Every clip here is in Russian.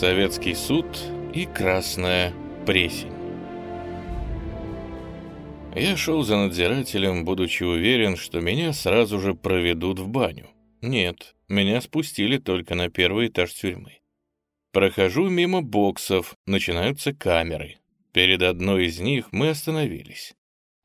советский суд и красная пресень. Я шел за надзирателем, будучи уверен, что меня сразу же проведут в баню. Нет, меня спустили только на первый этаж тюрьмы. Прохожу мимо боксов, начинаются камеры. Перед одной из них мы остановились.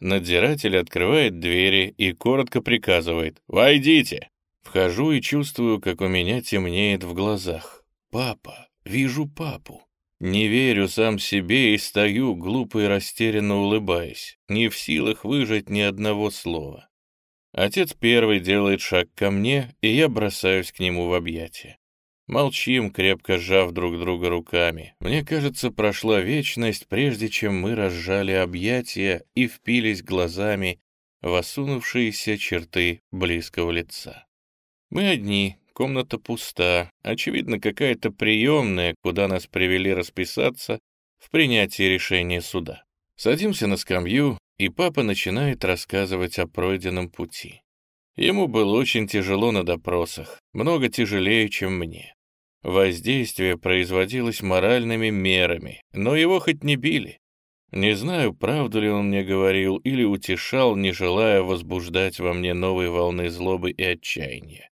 Надзиратель открывает двери и коротко приказывает «Войдите!». Вхожу и чувствую, как у меня темнеет в глазах. «Папа! Вижу папу!» Не верю сам себе и стою, глупо и растерянно улыбаясь, не в силах выжать ни одного слова. Отец первый делает шаг ко мне, и я бросаюсь к нему в объятия. Молчим, крепко сжав друг друга руками. Мне кажется, прошла вечность, прежде чем мы разжали объятия и впились глазами в осунувшиеся черты близкого лица. Мы одни, комната пуста, очевидно, какая-то приемная, куда нас привели расписаться в принятии решения суда. Садимся на скамью, и папа начинает рассказывать о пройденном пути. Ему было очень тяжело на допросах, много тяжелее, чем мне. Воздействие производилось моральными мерами, но его хоть не били. Не знаю, правду ли он мне говорил или утешал, не желая возбуждать во мне новой волны злобы и отчаяния.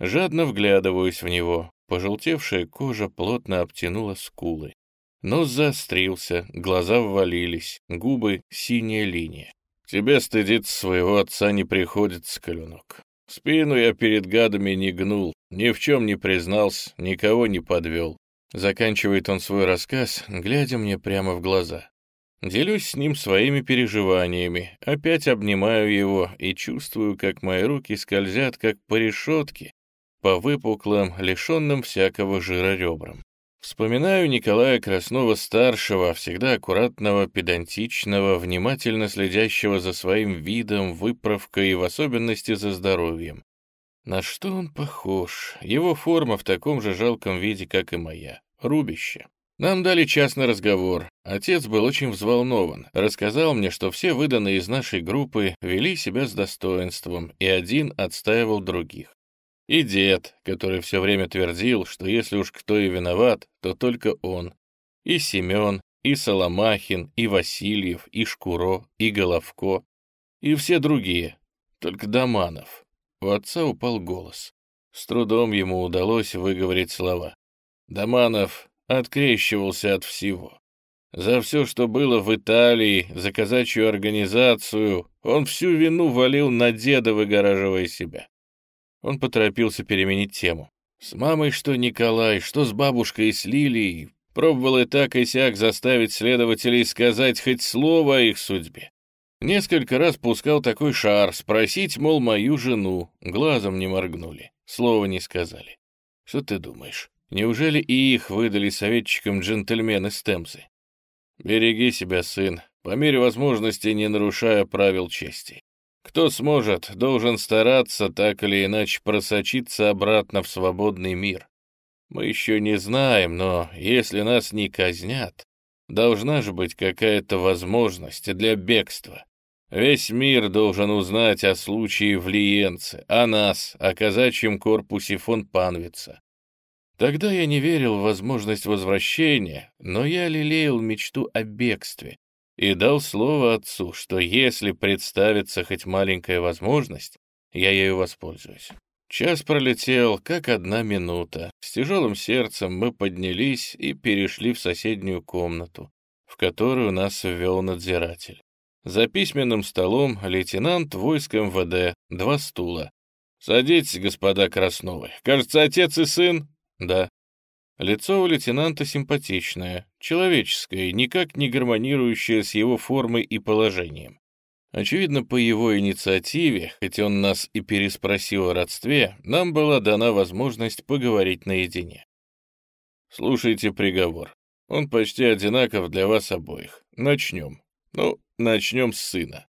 Жадно вглядываюсь в него, пожелтевшая кожа плотно обтянула скулы. Нос заострился, глаза ввалились, губы — синяя линия. Тебе стыдиться своего отца не приходится, Калюнок. Спину я перед гадами не гнул, ни в чем не признался, никого не подвел. Заканчивает он свой рассказ, глядя мне прямо в глаза. Делюсь с ним своими переживаниями, опять обнимаю его и чувствую, как мои руки скользят, как по решетке, по выпуклым, лишенным всякого жира ребрам. Вспоминаю Николая Краснова-старшего, всегда аккуратного, педантичного, внимательно следящего за своим видом, выправкой и в особенности за здоровьем. На что он похож? Его форма в таком же жалком виде, как и моя. Рубище. Нам дали частный разговор. Отец был очень взволнован. Рассказал мне, что все выданные из нашей группы вели себя с достоинством, и один отстаивал других. И дед, который все время твердил, что если уж кто и виноват, то только он. И Семен, и Соломахин, и Васильев, и Шкуро, и Головко, и все другие, только Доманов. У отца упал голос. С трудом ему удалось выговорить слова. Доманов открещивался от всего. За все, что было в Италии, за казачью организацию, он всю вину валил на деда, выгораживая себя. Он поторопился переменить тему. С мамой что Николай, что с бабушкой и с Лилией. Пробовал и так, и сяк заставить следователей сказать хоть слово о их судьбе. Несколько раз пускал такой шар, спросить, мол, мою жену. Глазом не моргнули, слова не сказали. Что ты думаешь, неужели и их выдали советчикам джентльмены с Темзы? Береги себя, сын, по мере возможности не нарушая правил чести. Кто сможет, должен стараться так или иначе просочиться обратно в свободный мир. Мы еще не знаем, но если нас не казнят, должна же быть какая-то возможность для бегства. Весь мир должен узнать о случае в Лиенце, о нас, о казачьем корпусе фон Панвица. Тогда я не верил в возможность возвращения, но я лелеял мечту о бегстве, и дал слово отцу, что если представится хоть маленькая возможность, я ею воспользуюсь. Час пролетел, как одна минута. С тяжелым сердцем мы поднялись и перешли в соседнюю комнату, в которую нас ввел надзиратель. За письменным столом лейтенант войск МВД, два стула. «Садитесь, господа Красновы. Кажется, отец и сын?» «Да». Лицо у лейтенанта симпатичное, человеческое, никак не гармонирующее с его формой и положением. Очевидно, по его инициативе, хоть он нас и переспросил о родстве, нам была дана возможность поговорить наедине. Слушайте приговор. Он почти одинаков для вас обоих. Начнем. Ну, начнем с сына.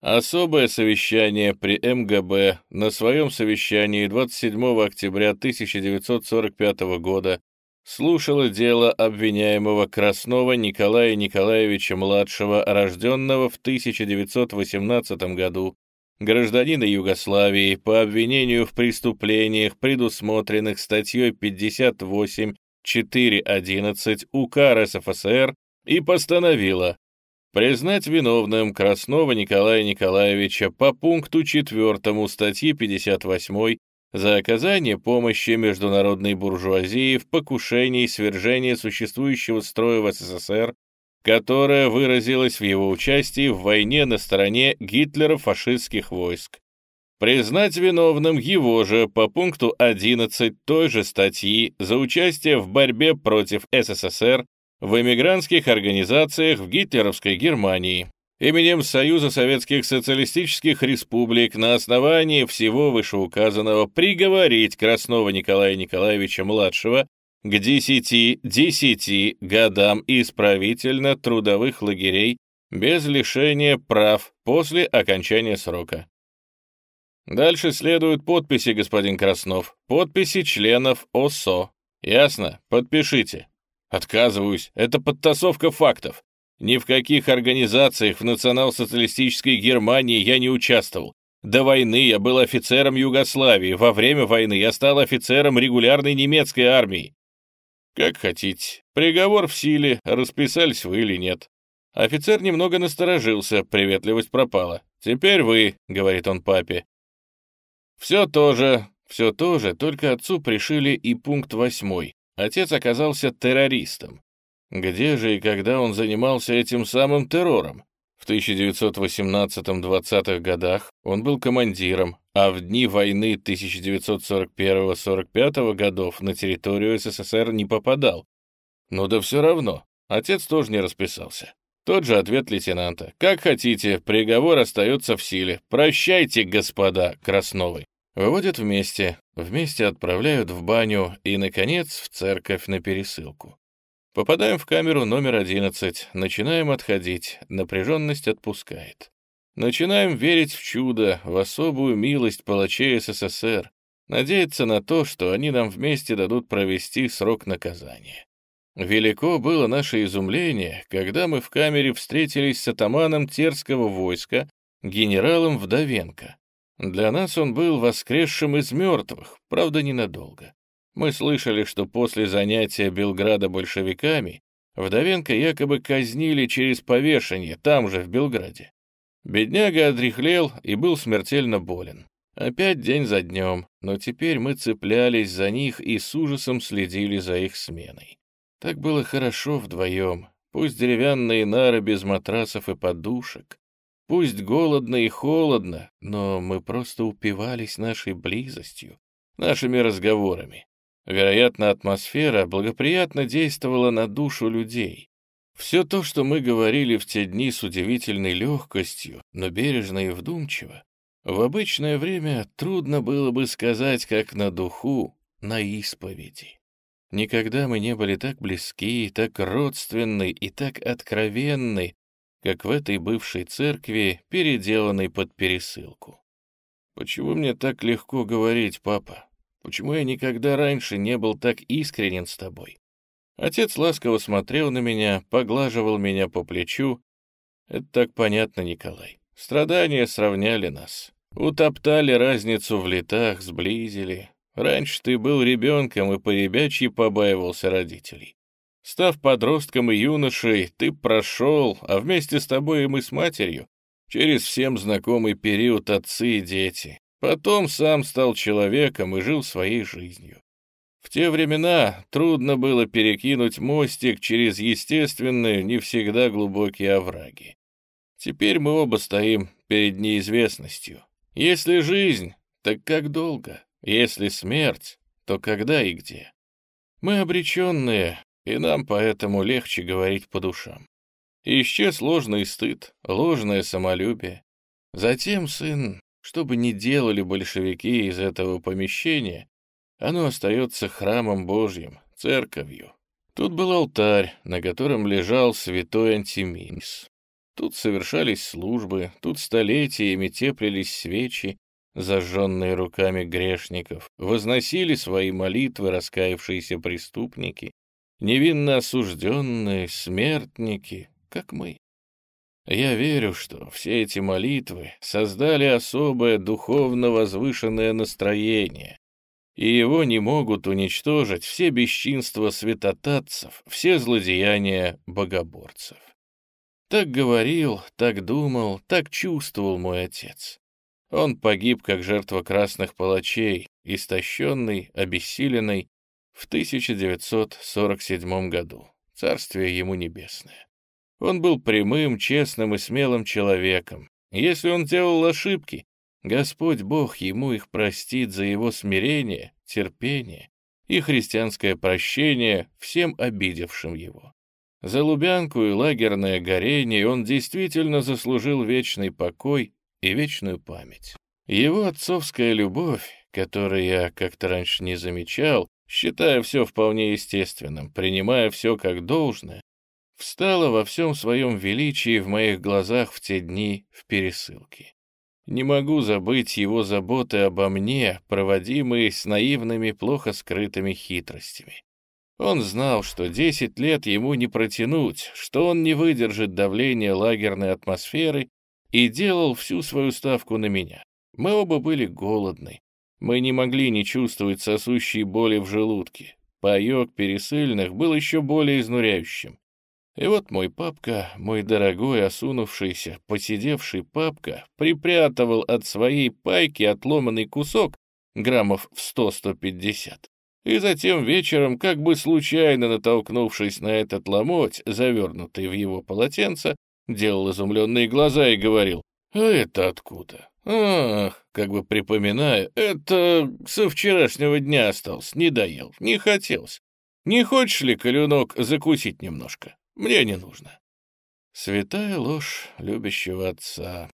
Особое совещание при МГБ на своем совещании 27 октября 1945 года слушала дело обвиняемого Краснова Николая Николаевича-младшего, рожденного в 1918 году, гражданина Югославии, по обвинению в преступлениях, предусмотренных статьей 58 4.11 УК РСФСР и постановила признать виновным Краснова Николая Николаевича по пункту 4 статьи 58 за оказание помощи международной буржуазии в покушении и свержении существующего строя в СССР, которая выразилась в его участии в войне на стороне гитлеро-фашистских войск. Признать виновным его же по пункту 11 той же статьи за участие в борьбе против СССР в эмигрантских организациях в гитлеровской Германии, именем Союза Советских Социалистических Республик на основании всего вышеуказанного приговорить Краснова Николая Николаевича-младшего к 10-10 годам исправительно-трудовых лагерей без лишения прав после окончания срока. Дальше следуют подписи, господин Краснов, подписи членов ОСО. Ясно? Подпишите. Отказываюсь, это подтасовка фактов. Ни в каких организациях в национал-социалистической Германии я не участвовал. До войны я был офицером Югославии, во время войны я стал офицером регулярной немецкой армии. Как хотите. Приговор в силе, расписались вы или нет. Офицер немного насторожился, приветливость пропала. «Теперь вы», — говорит он папе. Все то же, все то же, только отцу пришили и пункт восьмой. Отец оказался террористом. Где же и когда он занимался этим самым террором? В 1918-20-х годах он был командиром, а в дни войны 1941-45 годов на территорию СССР не попадал. Ну да все равно, отец тоже не расписался. Тот же ответ лейтенанта. «Как хотите, приговор остается в силе. Прощайте, господа Красновы». Выводят вместе, вместе отправляют в баню и, наконец, в церковь на пересылку. Попадаем в камеру номер 11, начинаем отходить, напряженность отпускает. Начинаем верить в чудо, в особую милость палачей СССР, надеяться на то, что они нам вместе дадут провести срок наказания. Велико было наше изумление, когда мы в камере встретились с атаманом Терского войска, генералом Вдовенко. Для нас он был воскресшим из мертвых, правда, ненадолго. Мы слышали, что после занятия Белграда большевиками Вдовенко якобы казнили через повешение там же, в Белграде. Бедняга одряхлел и был смертельно болен. Опять день за днем, но теперь мы цеплялись за них и с ужасом следили за их сменой. Так было хорошо вдвоем, пусть деревянные нары без матрасов и подушек, пусть голодно и холодно, но мы просто упивались нашей близостью, нашими разговорами. Вероятно, атмосфера благоприятно действовала на душу людей. Все то, что мы говорили в те дни с удивительной легкостью, но бережно и вдумчиво, в обычное время трудно было бы сказать, как на духу, на исповеди. Никогда мы не были так близки, так родственны и так откровенны, как в этой бывшей церкви, переделанной под пересылку. Почему мне так легко говорить, папа? Почему я никогда раньше не был так искренен с тобой? Отец ласково смотрел на меня, поглаживал меня по плечу. Это так понятно, Николай. Страдания сравняли нас. Утоптали разницу в летах, сблизили. Раньше ты был ребенком и по побаивался родителей. Став подростком и юношей, ты прошел, а вместе с тобой и мы с матерью, через всем знакомый период отцы и дети. Потом сам стал человеком и жил своей жизнью. В те времена трудно было перекинуть мостик через естественные, не всегда глубокие овраги. Теперь мы оба стоим перед неизвестностью. Если жизнь, так как долго? Если смерть, то когда и где? Мы обреченные, и нам поэтому легче говорить по душам. Исчез ложный стыд, ложное самолюбие. Затем, сын, что бы ни делали большевики из этого помещения, оно остается храмом Божьим, церковью. Тут был алтарь, на котором лежал святой Антиминс. Тут совершались службы, тут столетиями теплились свечи, зажженные руками грешников, возносили свои молитвы раскаявшиеся преступники, невинно осужденные смертники, как мы. Я верю, что все эти молитвы создали особое духовно возвышенное настроение, и его не могут уничтожить все бесчинства святотатцев, все злодеяния богоборцев. Так говорил, так думал, так чувствовал мой отец. Он погиб как жертва красных палачей, истощенный, обессиленный, в 1947 году. Царствие ему небесное. Он был прямым, честным и смелым человеком. Если он делал ошибки, Господь Бог ему их простит за его смирение, терпение и христианское прощение всем обидевшим его. За Лубянку и лагерное горение он действительно заслужил вечный покой и вечную память. Его отцовская любовь, которую я как-то раньше не замечал, считая все вполне естественным, принимая все как должное, встала во всем своем величии в моих глазах в те дни в пересылке. Не могу забыть его заботы обо мне, проводимые с наивными, плохо скрытыми хитростями. Он знал, что десять лет ему не протянуть, что он не выдержит давления лагерной атмосферы и делал всю свою ставку на меня. Мы оба были голодны. Мы не могли не чувствовать сосущей боли в желудке. Паёк пересыльных был еще более изнуряющим. И вот мой папка, мой дорогой, осунувшийся, посидевший папка, припрятывал от своей пайки отломанный кусок, граммов в сто-сто пятьдесят. И затем вечером, как бы случайно натолкнувшись на этот ломоть, завернутый в его полотенце, делал изумленные глаза и говорил, «А это откуда?» «Ах, как бы припоминая, это со вчерашнего дня остался, не доел, не хотелось. Не хочешь ли, Калюнок, закусить немножко?» Мне не нужно. Святая ложь любящего отца.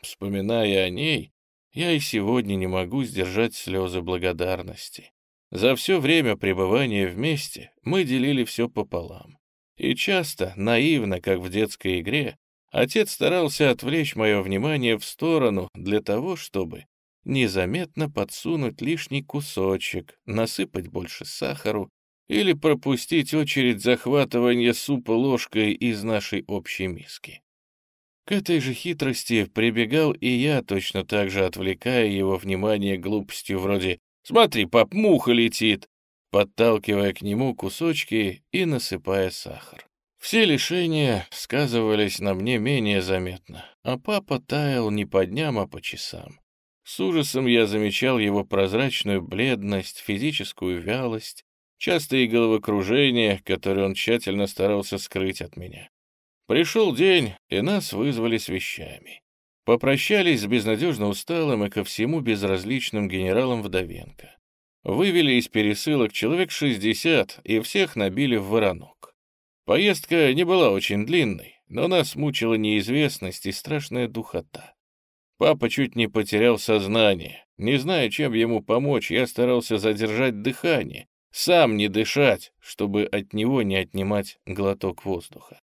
Вспоминая о ней, я и сегодня не могу сдержать слезы благодарности. За все время пребывания вместе мы делили все пополам. И часто, наивно, как в детской игре, отец старался отвлечь мое внимание в сторону для того, чтобы незаметно подсунуть лишний кусочек, насыпать больше сахару или пропустить очередь захватывания супа ложкой из нашей общей миски. К этой же хитрости прибегал и я, точно так же отвлекая его внимание глупостью вроде «Смотри, пап, муха летит!», подталкивая к нему кусочки и насыпая сахар. Все лишения сказывались на мне менее заметно, а папа таял не по дням, а по часам. С ужасом я замечал его прозрачную бледность, физическую вялость, частые головокружения, которые он тщательно старался скрыть от меня. Пришел день, и нас вызвали с вещами. Попрощались с безнадежно усталым и ко всему безразличным генералом Вдовенко. Вывели из пересылок человек 60 и всех набили в воронок. Поездка не была очень длинной, но нас мучила неизвестность и страшная духота. Папа чуть не потерял сознание. Не зная, чем ему помочь, я старался задержать дыхание, сам не дышать, чтобы от него не отнимать глоток воздуха.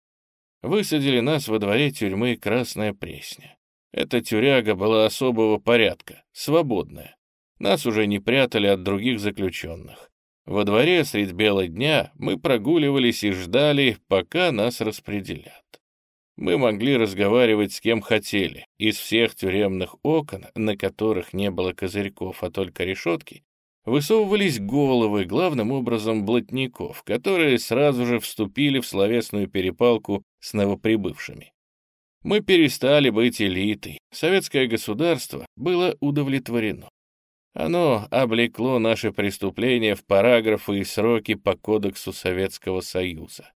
Высадили нас во дворе тюрьмы Красная Пресня. Эта тюряга была особого порядка, свободная. Нас уже не прятали от других заключенных. Во дворе средь бела дня мы прогуливались и ждали, пока нас распределят. Мы могли разговаривать с кем хотели. Из всех тюремных окон, на которых не было козырьков, а только решетки, высовывались головы, главным образом блатников, которые сразу же вступили в словесную перепалку с новоприбывшими. Мы перестали быть элитой, советское государство было удовлетворено. Оно облекло наши преступления в параграфы и сроки по Кодексу Советского Союза.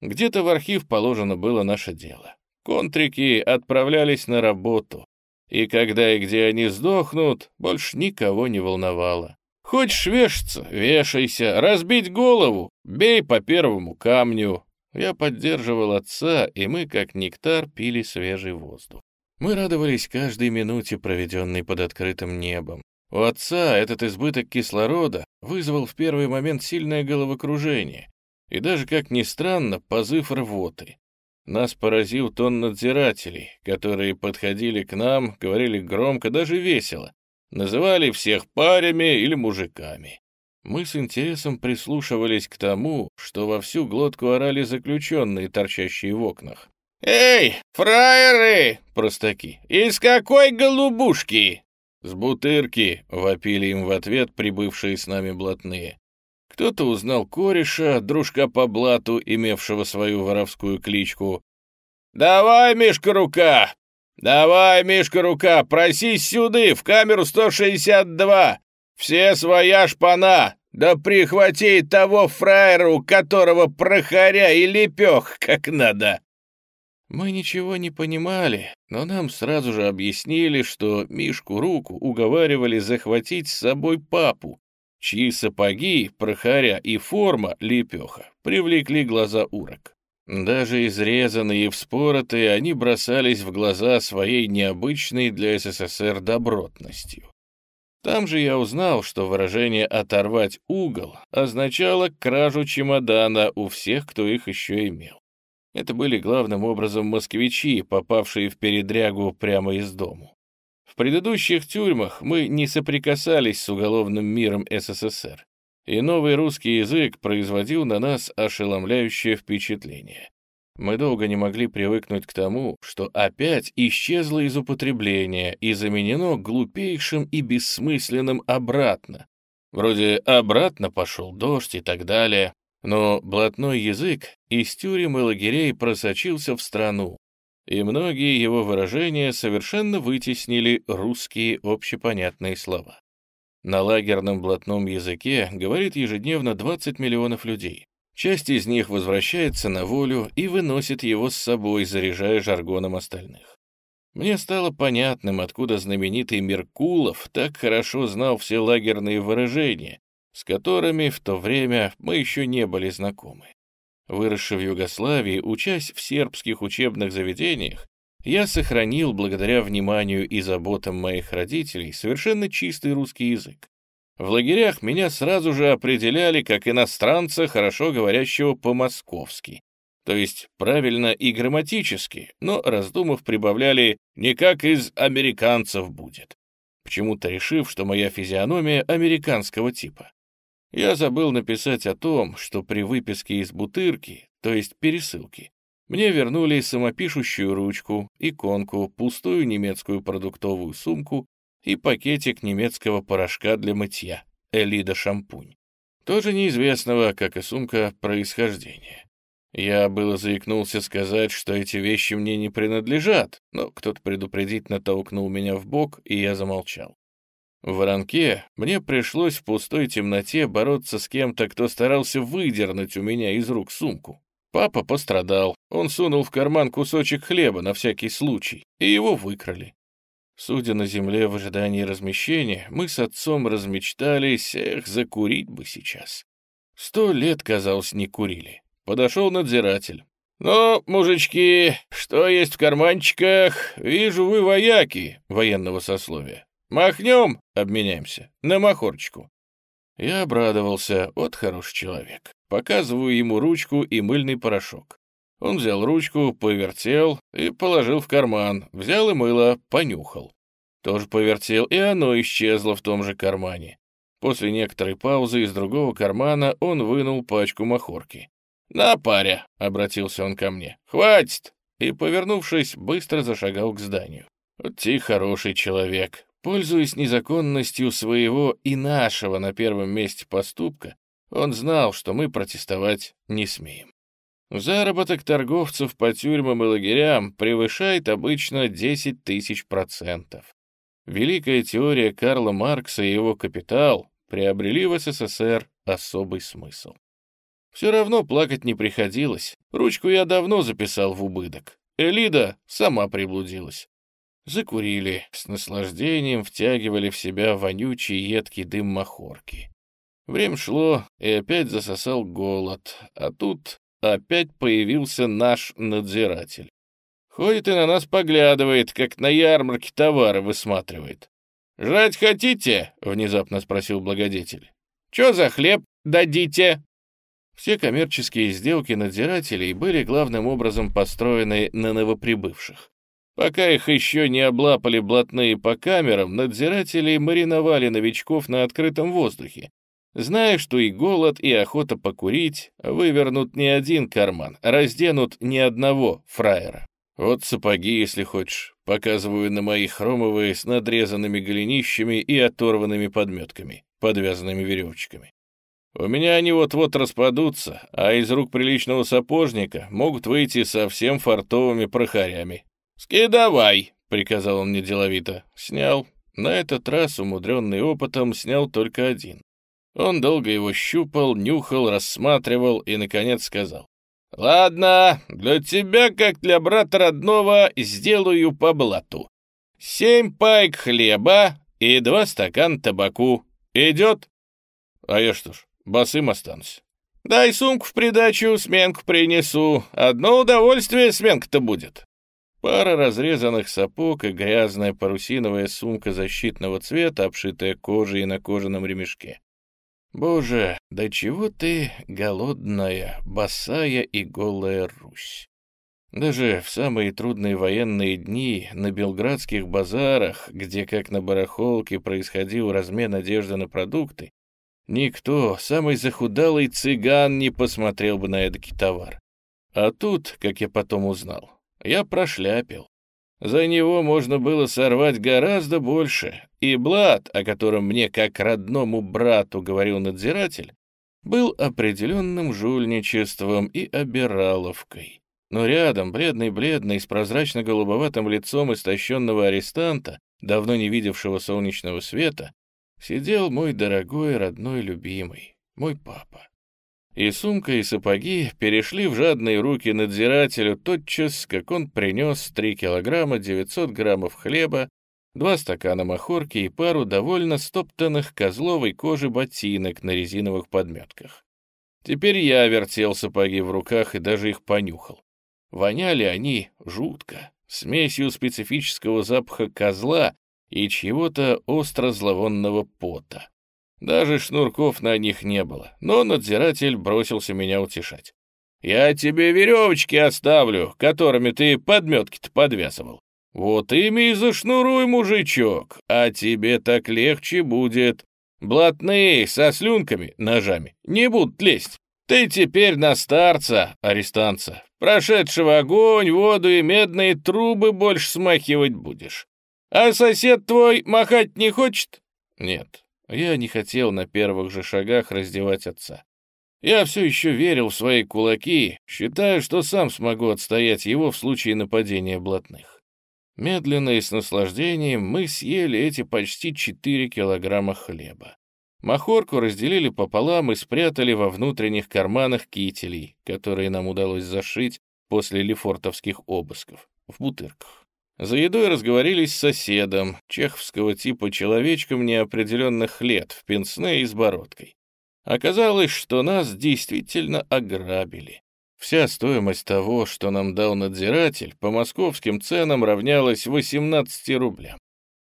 Где-то в архив положено было наше дело. Контрики отправлялись на работу, и когда и где они сдохнут, больше никого не волновало. Хочешь вешаться — вешайся, разбить голову — бей по первому камню. Я поддерживал отца, и мы, как нектар, пили свежий воздух. Мы радовались каждой минуте, проведенной под открытым небом. У отца этот избыток кислорода вызвал в первый момент сильное головокружение и даже, как ни странно, позыв рвоты. Нас поразил тон надзирателей, которые подходили к нам, говорили громко, даже весело. Называли всех парями или мужиками. Мы с интересом прислушивались к тому, что во всю глотку орали заключенные, торчащие в окнах. «Эй, фраеры!» — простаки. «Из какой голубушки?» «С бутырки!» — вопили им в ответ прибывшие с нами блатные. Кто-то узнал кореша, дружка по блату, имевшего свою воровскую кличку. «Давай, Мишка, рука! Давай, Мишка, рука, просись сюды, в камеру 162! Все своя шпана! Да прихвати того фраера, у которого прохоря и лепех как надо!» Мы ничего не понимали, но нам сразу же объяснили, что Мишку руку уговаривали захватить с собой папу, чьи сапоги, прохаря и форма лепеха привлекли глаза урок. Даже изрезанные и вспоротые они бросались в глаза своей необычной для СССР добротностью. Там же я узнал, что выражение «оторвать угол» означало кражу чемодана у всех, кто их еще имел. Это были главным образом москвичи, попавшие в передрягу прямо из дому. В предыдущих тюрьмах мы не соприкасались с уголовным миром СССР, и новый русский язык производил на нас ошеломляющее впечатление. Мы долго не могли привыкнуть к тому, что опять исчезло из употребления и заменено глупейшим и бессмысленным обратно. Вроде «обратно пошел дождь» и так далее. Но блатной язык из тюрем и лагерей просочился в страну, и многие его выражения совершенно вытеснили русские общепонятные слова. На лагерном блатном языке говорит ежедневно 20 миллионов людей. Часть из них возвращается на волю и выносит его с собой, заряжая жаргоном остальных. Мне стало понятным, откуда знаменитый Меркулов так хорошо знал все лагерные выражения, с которыми в то время мы еще не были знакомы. Выросший в Югославии, учась в сербских учебных заведениях, я сохранил, благодаря вниманию и заботам моих родителей, совершенно чистый русский язык. В лагерях меня сразу же определяли как иностранца, хорошо говорящего по-московски, то есть правильно и грамматически, но, раздумав, прибавляли «не как из американцев будет», почему-то решив, что моя физиономия американского типа. Я забыл написать о том, что при выписке из бутырки, то есть пересылки, мне вернули самопишущую ручку, иконку, пустую немецкую продуктовую сумку и пакетик немецкого порошка для мытья, Элида шампунь. Тоже неизвестного, как и сумка, происхождения. Я было заикнулся сказать, что эти вещи мне не принадлежат, но кто-то предупредительно толкнул меня в бок, и я замолчал. В воронке мне пришлось в пустой темноте бороться с кем-то, кто старался выдернуть у меня из рук сумку. Папа пострадал, он сунул в карман кусочек хлеба на всякий случай, и его выкрали. Судя на земле в ожидании размещения, мы с отцом размечтались, эх, закурить бы сейчас. Сто лет, казалось, не курили. Подошел надзиратель. «Ну, мужички, что есть в карманчиках? Вижу, вы вояки военного сословия. Махнем, обменяемся, на махорочку. Я обрадовался, вот хороший человек. Показываю ему ручку и мыльный порошок. Он взял ручку, повертел и положил в карман, взял и мыло, понюхал. Тоже повертел, и оно исчезло в том же кармане. После некоторой паузы из другого кармана он вынул пачку махорки. «На, паря!» — обратился он ко мне. «Хватит!» И, повернувшись, быстро зашагал к зданию. Вот ты хороший человек. Пользуясь незаконностью своего и нашего на первом месте поступка, он знал, что мы протестовать не смеем. Заработок торговцев по тюрьмам и лагерям превышает обычно 10 тысяч процентов. Великая теория Карла Маркса и его «Капитал» приобрели в СССР особый смысл. Все равно плакать не приходилось. Ручку я давно записал в убыток. Элида сама приблудилась. Закурили, с наслаждением втягивали в себя вонючий едкий дым махорки. Время шло, и опять засосал голод, а тут опять появился наш надзиратель. Ходит и на нас поглядывает, как на ярмарке товары высматривает. «Жрать хотите?» — внезапно спросил благодетель. «Чё за хлеб дадите?» Все коммерческие сделки надзирателей были главным образом построены на новоприбывших. Пока их еще не облапали блатные по камерам, надзиратели мариновали новичков на открытом воздухе, зная, что и голод, и охота покурить вывернут не один карман, разденут ни одного фраера. Вот сапоги, если хочешь. Показываю на мои хромовые с надрезанными голенищами и оторванными подметками, подвязанными веревочками. У меня они вот-вот распадутся, а из рук приличного сапожника могут выйти совсем фартовыми прохарями. «Скидавай!» — приказал он мне деловито. Снял. На этот раз, умудренный опытом, снял только один. Он долго его щупал, нюхал, рассматривал и, наконец, сказал. «Ладно, для тебя, как для брата родного, сделаю по блату. Семь пайк хлеба и два стакана табаку. Идет?» «А я что ж, босым останусь?» «Дай сумку в придачу, сменку принесу. Одно удовольствие сменка-то будет». Пара разрезанных сапог и грязная парусиновая сумка защитного цвета, обшитая кожей на кожаном ремешке. Боже, да чего ты голодная, босая и голая Русь? Даже в самые трудные военные дни на белградских базарах, где, как на барахолке, происходил размен одежды на продукты, никто, самый захудалый цыган, не посмотрел бы на эдакий товар. А тут, как я потом узнал, я прошляпил. За него можно было сорвать гораздо больше, и блат, о котором мне как родному брату говорил надзиратель, был определенным жульничеством и обираловкой. Но рядом, бледный-бледный, с прозрачно-голубоватым лицом истощенного арестанта, давно не видевшего солнечного света, сидел мой дорогой, родной, любимый, мой папа. И сумка, и сапоги перешли в жадные руки надзирателю тотчас, как он принес 3 килограмма 900 граммов хлеба, два стакана махорки и пару довольно стоптанных козловой кожи ботинок на резиновых подметках. Теперь я вертел сапоги в руках и даже их понюхал. Воняли они жутко, смесью специфического запаха козла и чьего-то остро-зловонного пота. Даже шнурков на них не было, но надзиратель бросился меня утешать. «Я тебе веревочки оставлю, которыми ты подметки-то подвязывал. Вот ими и зашнуруй, мужичок, а тебе так легче будет. Блатные со слюнками, ножами, не будут лезть. Ты теперь на старца, арестанца, прошедшего огонь, воду и медные трубы больше смахивать будешь. А сосед твой махать не хочет? Нет, я не хотел на первых же шагах раздевать отца. Я все еще верил в свои кулаки, считая, что сам смогу отстоять его в случае нападения блатных. Медленно и с наслаждением мы съели эти почти 4 килограмма хлеба. Махорку разделили пополам и спрятали во внутренних карманах кителей, которые нам удалось зашить после лефортовских обысков, в бутырках. За едой разговорились с соседом, чеховского типа человечком неопределенных лет, в пенсне и с бородкой. Оказалось, что нас действительно ограбили. Вся стоимость того, что нам дал надзиратель, по московским ценам равнялась 18 рублям.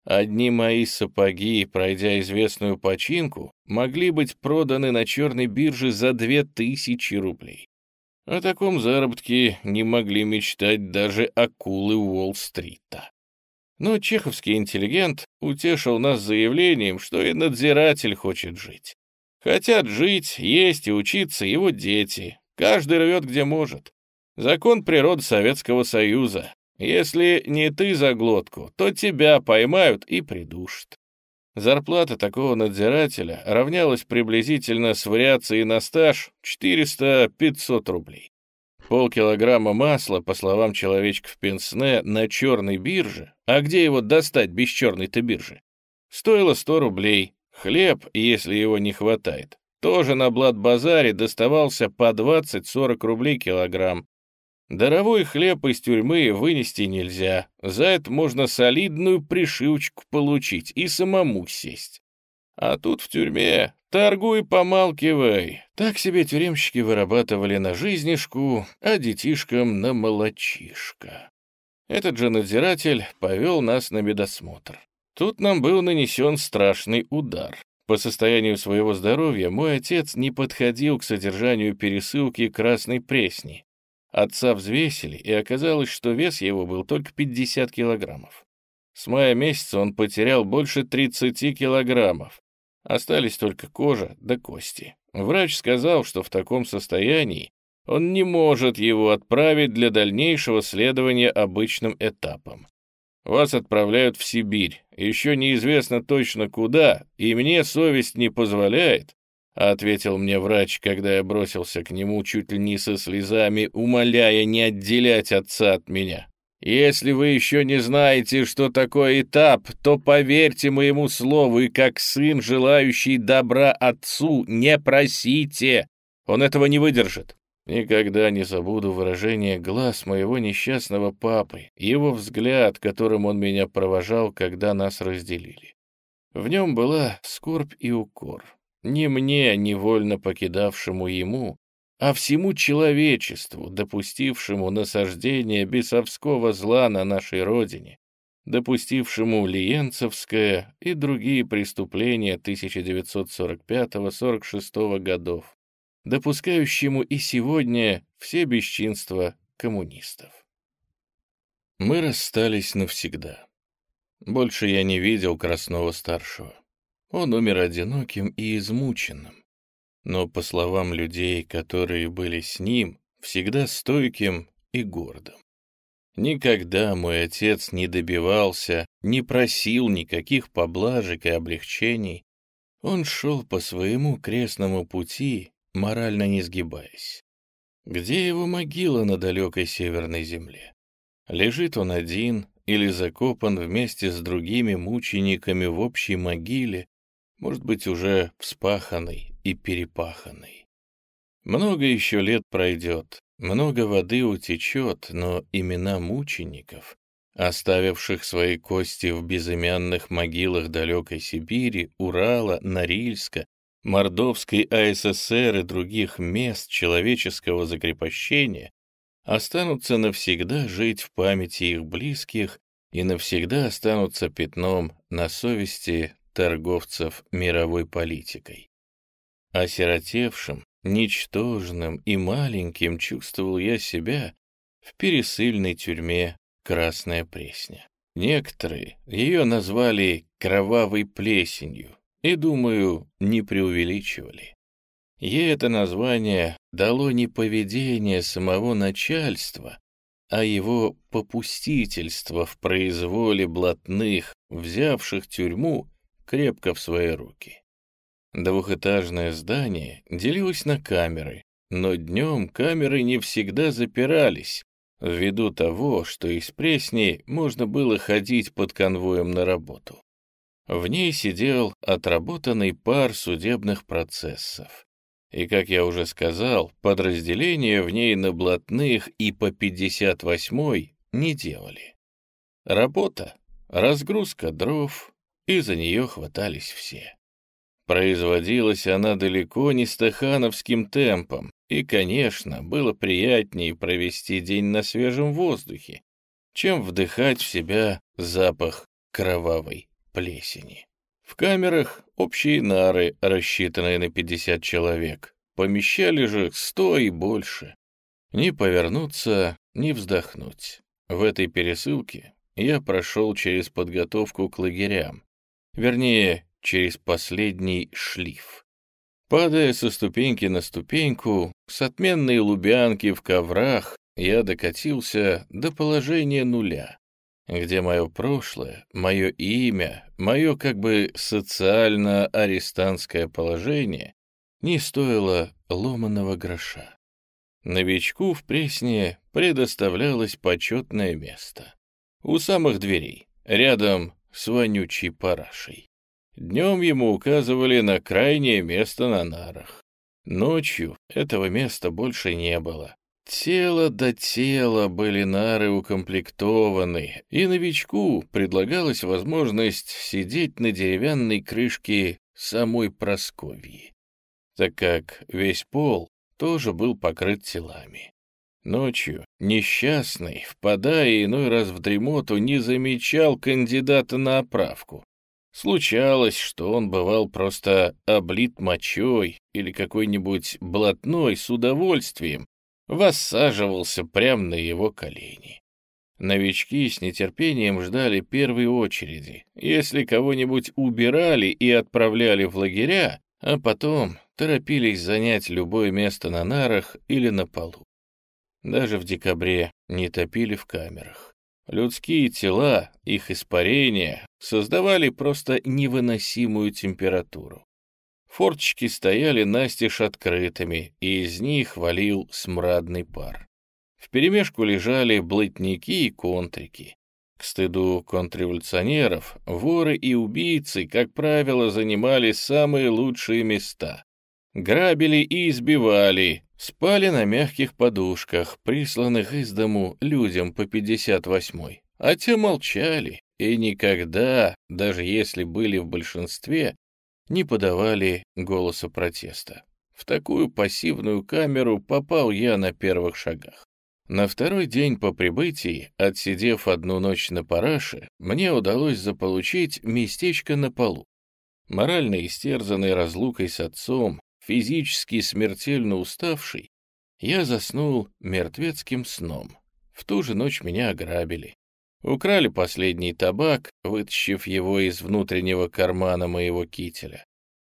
Одни мои сапоги, пройдя известную починку, могли быть проданы на черной бирже за 2000 рублей. О таком заработке не могли мечтать даже акулы Уолл-стрита. Но чеховский интеллигент утешил нас заявлением, что и надзиратель хочет жить. Хотят жить, есть и учиться его дети. Каждый рвет, где может. Закон природы Советского Союза. Если не ты за глотку, то тебя поймают и придушат. Зарплата такого надзирателя равнялась приблизительно с вариацией на стаж 400-500 рублей. Полкилограмма масла, по словам человечка в Пенсне, на черной бирже, а где его достать без черной-то биржи, стоило 100 рублей. Хлеб, если его не хватает, тоже на Блат-базаре доставался по 20-40 рублей килограмм, Даровой хлеб из тюрьмы вынести нельзя. За это можно солидную пришивочку получить и самому сесть. А тут в тюрьме торгуй, помалкивай. Так себе тюремщики вырабатывали на жизнишку, а детишкам на молочишко. Этот же надзиратель повел нас на медосмотр. Тут нам был нанесен страшный удар. По состоянию своего здоровья мой отец не подходил к содержанию пересылки красной пресни, Отца взвесили, и оказалось, что вес его был только 50 килограммов. С мая месяца он потерял больше 30 килограммов. Остались только кожа да кости. Врач сказал, что в таком состоянии он не может его отправить для дальнейшего следования обычным этапам. Вас отправляют в Сибирь, еще неизвестно точно куда, и мне совесть не позволяет, — ответил мне врач, когда я бросился к нему чуть ли не со слезами, умоляя не отделять отца от меня. «Если вы еще не знаете, что такое этап, то поверьте моему слову, и как сын, желающий добра отцу, не просите, он этого не выдержит. Никогда не забуду выражение глаз моего несчастного папы, его взгляд, которым он меня провожал, когда нас разделили. В нем была скорбь и укор. Не мне, невольно покидавшему ему, а всему человечеству, допустившему насаждение бесовского зла на нашей родине, допустившему Лиенцевское и другие преступления 1945-46 годов допускающему и сегодня все бесчинства коммунистов. Мы расстались навсегда. Больше я не видел Краснова-старшего. Он умер одиноким и измученным. Но, по словам людей, которые были с ним, всегда стойким и гордым. Никогда мой отец не добивался, не просил никаких поблажек и облегчений. Он шел по своему крестному пути морально не сгибаясь. Где его могила на далекой северной земле? Лежит он один или закопан вместе с другими мучениками в общей могиле, может быть, уже вспаханной и перепаханной. Много еще лет пройдет, много воды утечет, но имена мучеников, оставивших свои кости в безымянных могилах далекой Сибири, Урала, Норильска, Мордовской АССР и других мест человеческого закрепощения останутся навсегда жить в памяти их близких и навсегда останутся пятном на совести торговцев мировой политикой. Осиротевшим, ничтожным и маленьким чувствовал я себя в пересыльной тюрьме Красная Пресня. Некоторые ее назвали «кровавой плесенью», и, думаю, не преувеличивали. Ей это название дало не поведение самого начальства, а его попустительство в произволе блатных, взявших тюрьму крепко в свои руки. Двухэтажное здание делилось на камеры, но днем камеры не всегда запирались, ввиду того, что из Пресни можно было ходить под конвоем на работу. В ней сидел отработанный пар судебных процессов. И, как я уже сказал, подразделения в ней на блатных и по 58-й не делали. Работа, разгрузка дров, и за нее хватались все. Производилась она далеко не стахановским темпом, и, конечно, было приятнее провести день на свежем воздухе, чем вдыхать в себя запах кровавой плесени. В камерах общие нары, рассчитанные на 50 человек, помещали же 100 и больше. Ни повернуться, ни вздохнуть. В этой пересылке я прошел через подготовку к лагерям, вернее, через последний шлиф. Падая со ступеньки на ступеньку, с отменной лубянки в коврах, я докатился до положения нуля где мое прошлое, мое имя, мое как бы социально-арестантское положение не стоило ломаного гроша. Новичку в Пресне предоставлялось почетное место. У самых дверей, рядом с вонючей парашей. Днем ему указывали на крайнее место на нарах. Ночью этого места больше не было. Тело до тела были нары укомплектованы, и новичку предлагалась возможность сидеть на деревянной крышке самой Просковьи, так как весь пол тоже был покрыт телами. Ночью несчастный, впадая иной раз в дремоту, не замечал кандидата на оправку. Случалось, что он бывал просто облит мочой или какой-нибудь блатной с удовольствием, воссаживался прямо на его колени. Новички с нетерпением ждали первой очереди. Если кого-нибудь убирали и отправляли в лагеря, а потом торопились занять любое место на нарах или на полу. Даже в декабре не топили в камерах. Людские тела, их испарения создавали просто невыносимую температуру. Форточки стояли настежь открытыми, и из них валил смрадный пар. Вперемешку лежали блатники и контрики. К стыду контрреволюционеров, воры и убийцы, как правило, занимали самые лучшие места. Грабили и избивали, спали на мягких подушках, присланных из дому людям по 58-й. А те молчали и никогда, даже если были в большинстве, не подавали голоса протеста. В такую пассивную камеру попал я на первых шагах. На второй день по прибытии, отсидев одну ночь на параше, мне удалось заполучить местечко на полу. Морально истерзанный разлукой с отцом, физически смертельно уставший, я заснул мертвецким сном. В ту же ночь меня ограбили. Украли последний табак, вытащив его из внутреннего кармана моего кителя.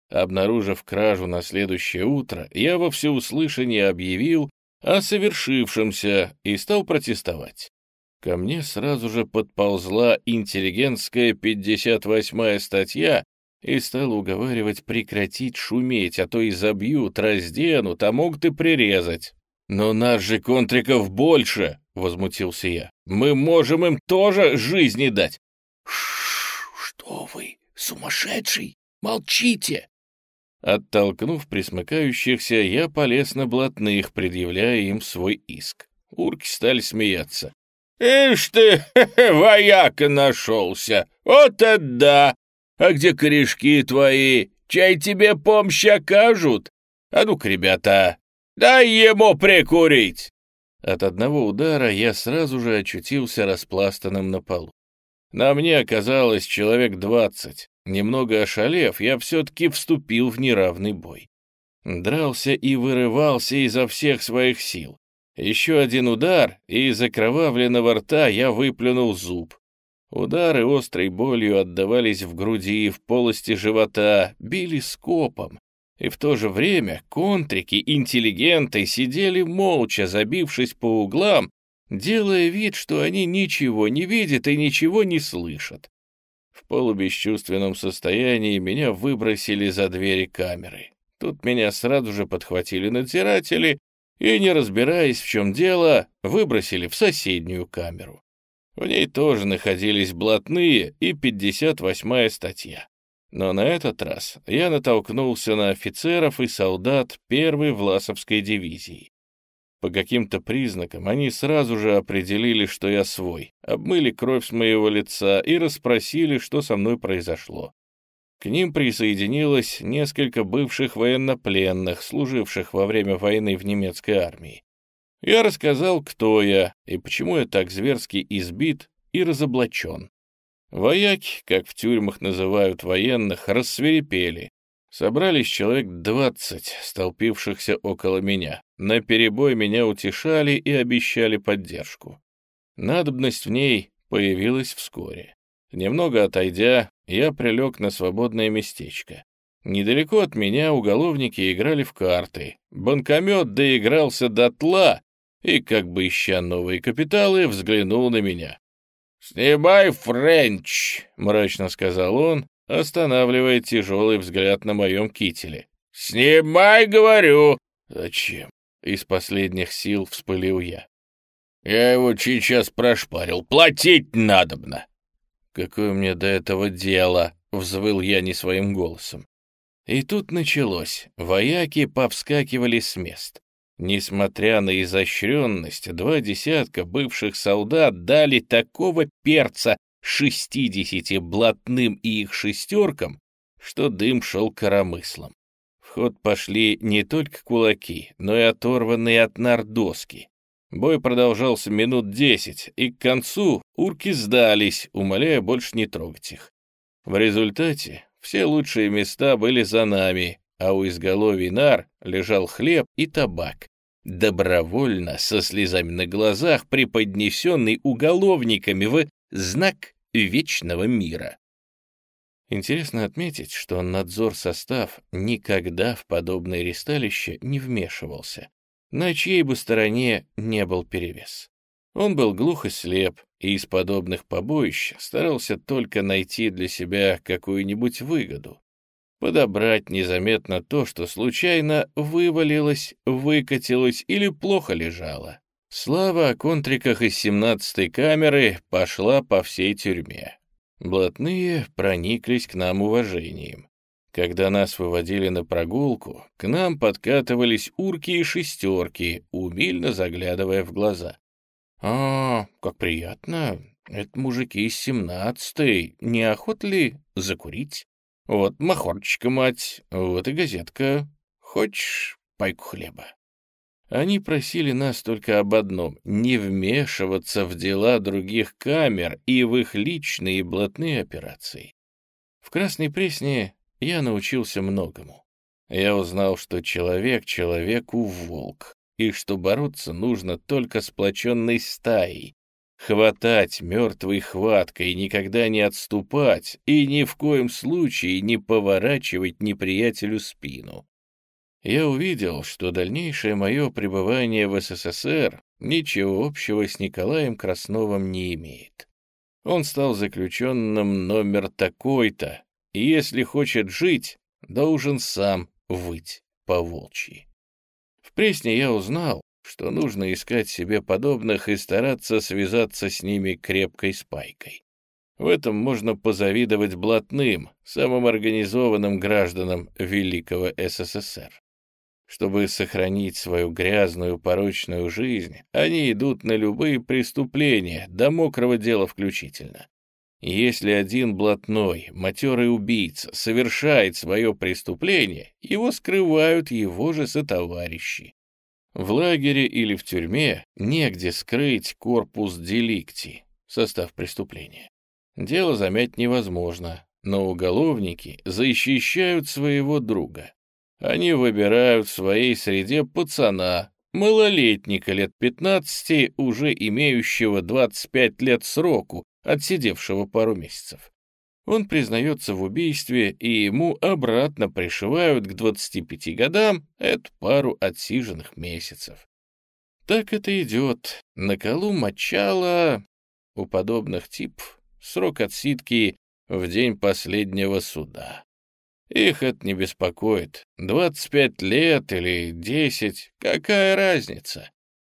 Обнаружив кражу на следующее утро, я во всеуслышание объявил о совершившемся и стал протестовать. Ко мне сразу же подползла интеллигентская 58-я статья и стал уговаривать прекратить шуметь, а то и забьют, разденут, а могут и прирезать. «Но нас же контриков больше!» — возмутился я. «Мы можем им тоже жизни дать!» «Что вы, сумасшедший? Молчите!» Оттолкнув присмыкающихся, я полез на блатных, предъявляя им свой иск. Урки стали смеяться. «Ишь ты, вояка нашелся! Вот это да! А где корешки твои? Чай тебе помощь окажут? А ну-ка, ребята, дай ему прикурить!» От одного удара я сразу же очутился распластанным на полу. На мне оказалось человек двадцать. Немного ошалев, я все-таки вступил в неравный бой. Дрался и вырывался изо всех своих сил. Еще один удар, и из окровавленного рта я выплюнул зуб. Удары острой болью отдавались в груди, в полости живота, били скопом. И в то же время контрики, интеллигенты сидели молча, забившись по углам, делая вид, что они ничего не видят и ничего не слышат. В полубесчувственном состоянии меня выбросили за двери камеры. Тут меня сразу же подхватили надзиратели и, не разбираясь, в чем дело, выбросили в соседнюю камеру. В ней тоже находились блатные и 58-я статья. Но на этот раз я натолкнулся на офицеров и солдат первой Власовской дивизии. По каким-то признакам они сразу же определили, что я свой, обмыли кровь с моего лица и расспросили, что со мной произошло. К ним присоединилось несколько бывших военнопленных, служивших во время войны в немецкой армии. Я рассказал, кто я и почему я так зверски избит и разоблачен. Вояки, как в тюрьмах называют военных, рассверепели, Собрались человек двадцать, столпившихся около меня. Наперебой меня утешали и обещали поддержку. Надобность в ней появилась вскоре. Немного отойдя, я прилег на свободное местечко. Недалеко от меня уголовники играли в карты. Банкомет доигрался дотла и, как бы ища новые капиталы, взглянул на меня. «Снимай френч», — мрачно сказал он останавливая тяжелый взгляд на моем кителе. «Снимай, говорю!» «Зачем?» — из последних сил вспылил я. «Я его сейчас прошпарил. Платить надобно!» «Какое мне до этого дело?» — взвыл я не своим голосом. И тут началось. Вояки повскакивали с мест. Несмотря на изощренность, два десятка бывших солдат дали такого перца шестидесяти блатным и их шестеркам, что дым шел коромыслом. В ход пошли не только кулаки, но и оторванные от нар доски. Бой продолжался минут десять, и к концу урки сдались, умоляя больше не трогать их. В результате все лучшие места были за нами, а у изголовий нар лежал хлеб и табак, добровольно, со слезами на глазах, преподнесенный уголовниками в знак вечного мира. Интересно отметить, что надзор состав никогда в подобное ресталище не вмешивался, на чьей бы стороне не был перевес. Он был глух и слеп, и из подобных побоищ старался только найти для себя какую-нибудь выгоду, подобрать незаметно то, что случайно вывалилось, выкатилось или плохо лежало. Слава о контриках из семнадцатой камеры пошла по всей тюрьме. Блатные прониклись к нам уважением. Когда нас выводили на прогулку, к нам подкатывались урки и шестерки, умильно заглядывая в глаза. «А, как приятно! Это мужики из семнадцатой. Не охот ли закурить? Вот махорчика, мать, вот и газетка. Хочешь пайку хлеба?» Они просили нас только об одном — не вмешиваться в дела других камер и в их личные блатные операции. В Красной Пресне я научился многому. Я узнал, что человек человеку волк, и что бороться нужно только сплоченной стаей, хватать мертвой хваткой, никогда не отступать и ни в коем случае не поворачивать неприятелю спину я увидел, что дальнейшее мое пребывание в СССР ничего общего с Николаем Красновым не имеет. Он стал заключенным номер такой-то, и если хочет жить, должен сам выть по волчьи. В Пресне я узнал, что нужно искать себе подобных и стараться связаться с ними крепкой спайкой. В этом можно позавидовать блатным, самым организованным гражданам Великого СССР. Чтобы сохранить свою грязную порочную жизнь, они идут на любые преступления, до мокрого дела включительно. Если один блатной, матерый убийца, совершает свое преступление, его скрывают его же сотоварищи. В лагере или в тюрьме негде скрыть корпус деликти, состав преступления. Дело замять невозможно, но уголовники защищают своего друга. Они выбирают в своей среде пацана, малолетника лет 15, уже имеющего 25 лет сроку, отсидевшего пару месяцев. Он признается в убийстве, и ему обратно пришивают к 25 годам эту пару отсиженных месяцев. Так это идет. На колу мочала у подобных типов срок отсидки в день последнего суда. Их это не беспокоит. 25 лет или 10, какая разница?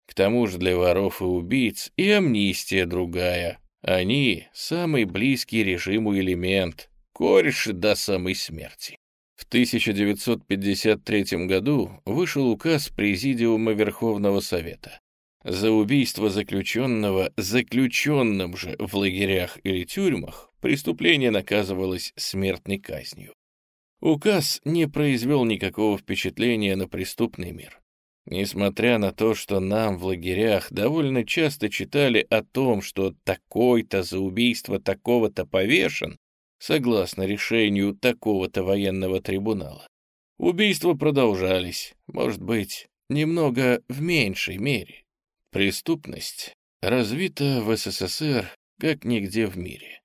К тому же для воров и убийц и амнистия другая. Они — самый близкий режиму элемент, кореш до самой смерти. В 1953 году вышел указ Президиума Верховного Совета. За убийство заключенного заключенным же в лагерях или тюрьмах преступление наказывалось смертной казнью. Указ не произвел никакого впечатления на преступный мир. Несмотря на то, что нам в лагерях довольно часто читали о том, что такой-то за убийство такого-то повешен, согласно решению такого-то военного трибунала, убийства продолжались, может быть, немного в меньшей мере. Преступность развита в СССР как нигде в мире.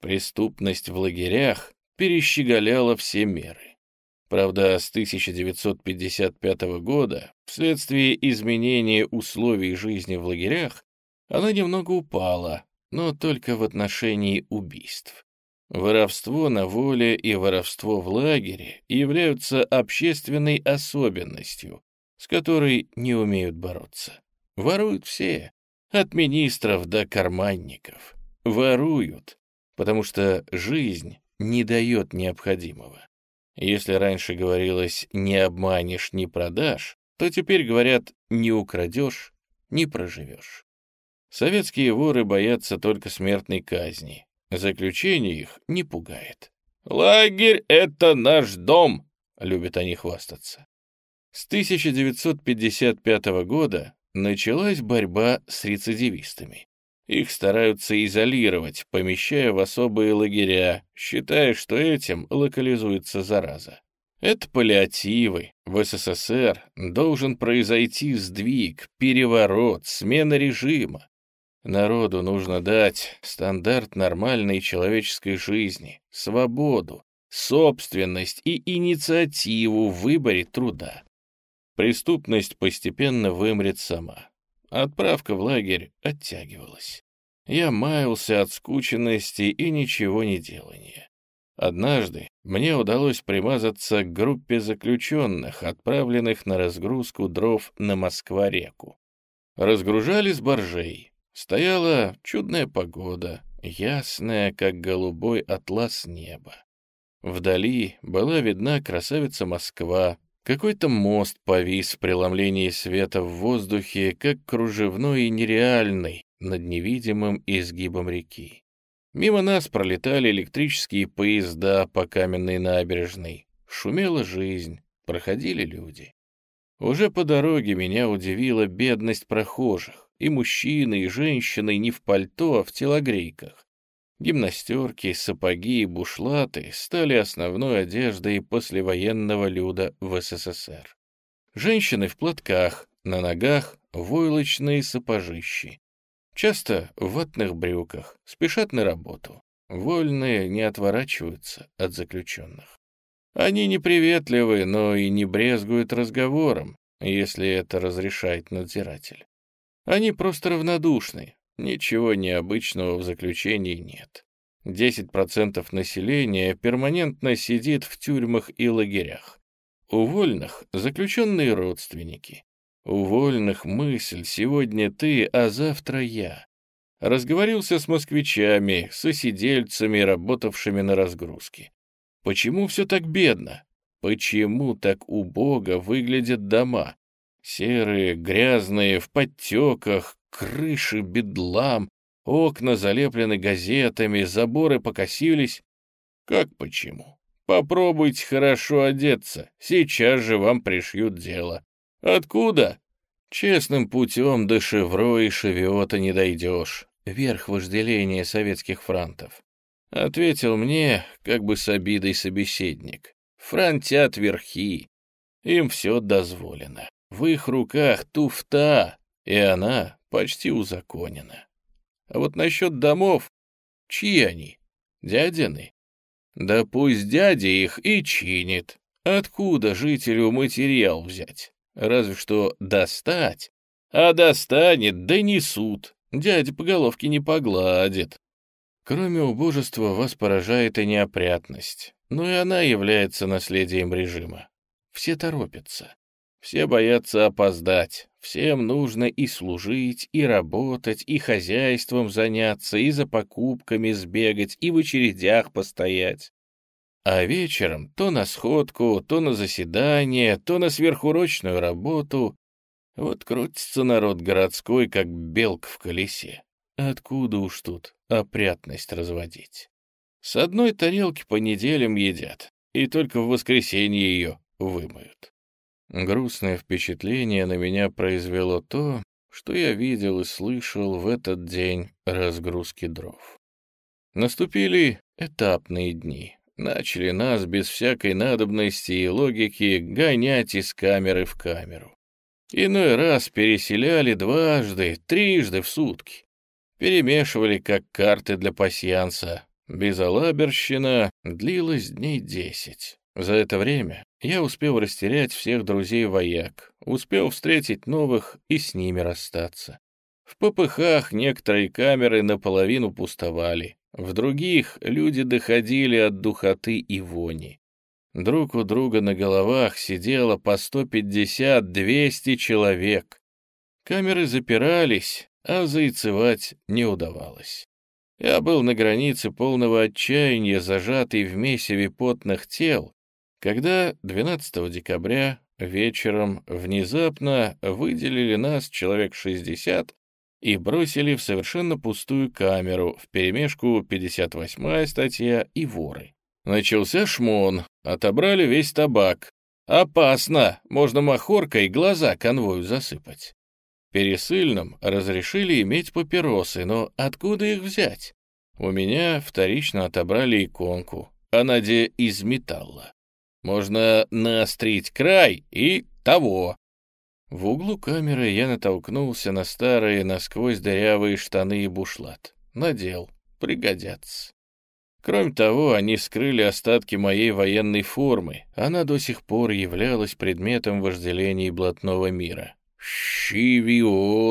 Преступность в лагерях перещеголяла все меры. Правда, с 1955 года, вследствие изменения условий жизни в лагерях, она немного упала, но только в отношении убийств. Воровство на воле и воровство в лагере являются общественной особенностью, с которой не умеют бороться. Воруют все, от министров до карманников. Воруют, потому что жизнь не дает необходимого. Если раньше говорилось «не обманешь, не продашь», то теперь говорят «не украдешь, не проживешь». Советские воры боятся только смертной казни. Заключение их не пугает. «Лагерь — это наш дом!» — любят они хвастаться. С 1955 года началась борьба с рецидивистами. Их стараются изолировать, помещая в особые лагеря, считая, что этим локализуется зараза. Это паллиативы. В СССР должен произойти сдвиг, переворот, смена режима. Народу нужно дать стандарт нормальной человеческой жизни, свободу, собственность и инициативу в выборе труда. Преступность постепенно вымрет сама. Отправка в лагерь оттягивалась. Я маялся от скученности и ничего не делания. Однажды мне удалось примазаться к группе заключенных, отправленных на разгрузку дров на Москва-реку. Разгружали с боржей. Стояла чудная погода, ясная, как голубой атлас неба. Вдали была видна красавица Москва, какой-то мост повис в преломлении света в воздухе, как кружевной и нереальный, над невидимым изгибом реки. Мимо нас пролетали электрические поезда по каменной набережной. Шумела жизнь, проходили люди. Уже по дороге меня удивила бедность прохожих. И мужчины, и женщины не в пальто, а в телогрейках. Гимнастерки, сапоги и бушлаты стали основной одеждой послевоенного люда в СССР. Женщины в платках, на ногах войлочные сапожищи. Часто в ватных брюках, спешат на работу. Вольные не отворачиваются от заключенных. Они неприветливы, но и не брезгуют разговором, если это разрешает надзиратель. Они просто равнодушны, Ничего необычного в заключении нет. 10% населения перманентно сидит в тюрьмах и лагерях. У вольных — заключенные родственники. У вольных мысль «сегодня ты, а завтра я». Разговорился с москвичами, с сидельцами, работавшими на разгрузке. Почему все так бедно? Почему так убого выглядят дома? Серые, грязные, в подтеках, крыши, бедлам, окна залеплены газетами, заборы покосились. Как почему? Попробуйте хорошо одеться, сейчас же вам пришьют дело. Откуда? Честным путем до Шевро и Шевиота не дойдешь. Верх вожделения советских франтов. Ответил мне, как бы с обидой собеседник. Франтят верхи. Им все дозволено. В их руках туфта, и она почти узаконена. А вот насчет домов, чьи они? Дядины? Да пусть дядя их и чинит. Откуда жителю материал взять? Разве что достать. А достанет, да несут. Дядя по головке не погладит. Кроме убожества вас поражает и неопрятность, но и она является наследием режима. Все торопятся. Все боятся опоздать, всем нужно и служить, и работать, и хозяйством заняться, и за покупками сбегать, и в очередях постоять. А вечером то на сходку, то на заседание, то на сверхурочную работу. Вот крутится народ городской, как белка в колесе. Откуда уж тут опрятность разводить? С одной тарелки по неделям едят, и только в воскресенье ее вымоют. Грустное впечатление на меня произвело то, что я видел и слышал в этот день разгрузки дров. Наступили этапные дни. Начали нас без всякой надобности и логики гонять из камеры в камеру. Иной раз переселяли дважды, трижды в сутки. Перемешивали как карты для пасьянса. Безалаберщина длилась дней десять. За это время я успел растерять всех друзей-вояк, успел встретить новых и с ними расстаться. В ППХ некоторые камеры наполовину пустовали, в других люди доходили от духоты и вони. Друг у друга на головах сидело по 150-200 человек. Камеры запирались, а зайцевать не удавалось. Я был на границе полного отчаяния, зажатый в месиве потных тел, когда 12 декабря вечером внезапно выделили нас человек 60 и бросили в совершенно пустую камеру вперемешку 58-я статья и воры. Начался шмон, отобрали весь табак. Опасно, можно махоркой глаза конвою засыпать. Пересыльным разрешили иметь папиросы, но откуда их взять? У меня вторично отобрали иконку, она де из металла. Можно наострить край и того. В углу камеры я натолкнулся на старые, насквозь дырявые штаны и бушлат. Надел. Пригодятся. Кроме того, они скрыли остатки моей военной формы. Она до сих пор являлась предметом вожделений блатного мира. «Щивиотова»,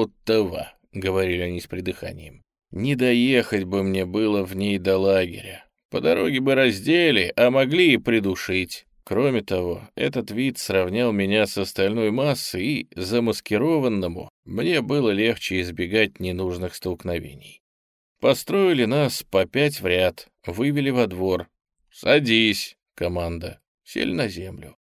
— говорили они с придыханием. «Не доехать бы мне было в ней до лагеря. По дороге бы раздели, а могли и придушить. Кроме того, этот вид сравнял меня с остальной массой, и, замаскированному, мне было легче избегать ненужных столкновений. Построили нас по пять в ряд, вывели во двор. «Садись!» — команда. Сели на землю.